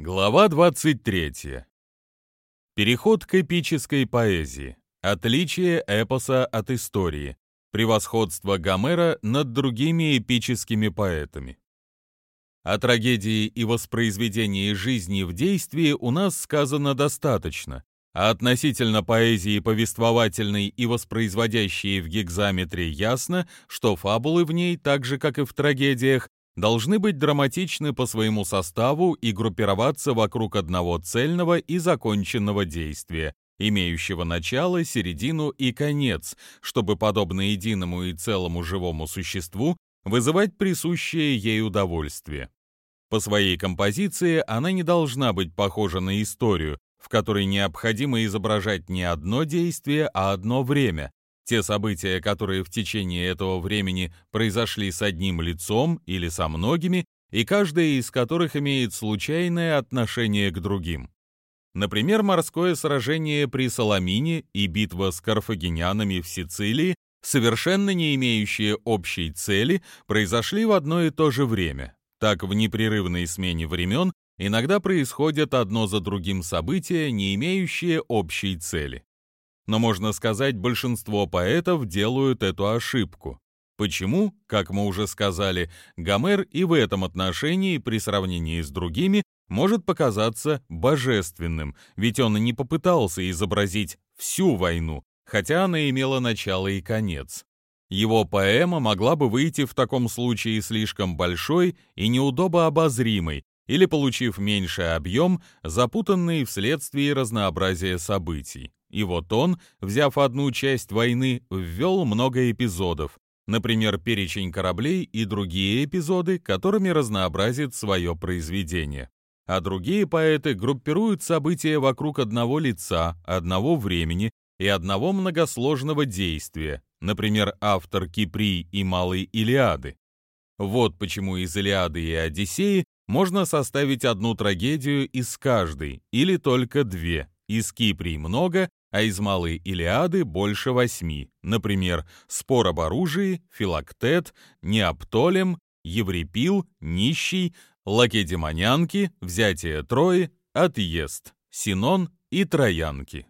Глава 23. Переход к эпической поэзии. Отличие эпоса от истории. Превосходство Гомера над другими эпическими поэтами. О трагедии и воспроизведении жизни в действии у нас сказано достаточно, а относительно поэзии повествовательной и воспроизводящей в гекзаметре ясно, что фабулы в ней, так же как и в трагедиях, должны быть драматичны по своему составу и группироваться вокруг одного цельного и законченного действия, имеющего начало, середину и конец, чтобы, подобно единому и целому живому существу, вызывать присущее ей удовольствие. По своей композиции она не должна быть похожа на историю, в которой необходимо изображать не одно действие, а одно время, те события, которые в течение этого времени произошли с одним лицом или со многими, и каждая из которых имеет случайное отношение к другим. Например, морское сражение при Саламине и битва с карфагенянами в Сицилии, совершенно не имеющие общей цели, произошли в одно и то же время. Так в непрерывной смене времен иногда происходят одно за другим события, не имеющие общей цели но можно сказать, большинство поэтов делают эту ошибку. Почему, как мы уже сказали, Гомер и в этом отношении при сравнении с другими может показаться божественным, ведь он и не попытался изобразить всю войну, хотя она имела начало и конец. Его поэма могла бы выйти в таком случае слишком большой и неудобообозримой, или, получив меньший объем, запутанный вследствие разнообразия событий. И вот он, взяв одну часть войны, ввел много эпизодов, например, перечень кораблей и другие эпизоды, которыми разнообразит свое произведение. А другие поэты группируют события вокруг одного лица, одного времени и одного многосложного действия, например, автор Киприи и Малой Илиады. Вот почему из Илиады и Одиссеи можно составить одну трагедию из каждой, или только две. Из Киприи много, а из Малой Илиады больше восьми, например, спор об оружии, филактет, неоптолем, Еврипил, нищий, лакедемонянки, взятие Трои, отъезд, Синон и Троянки.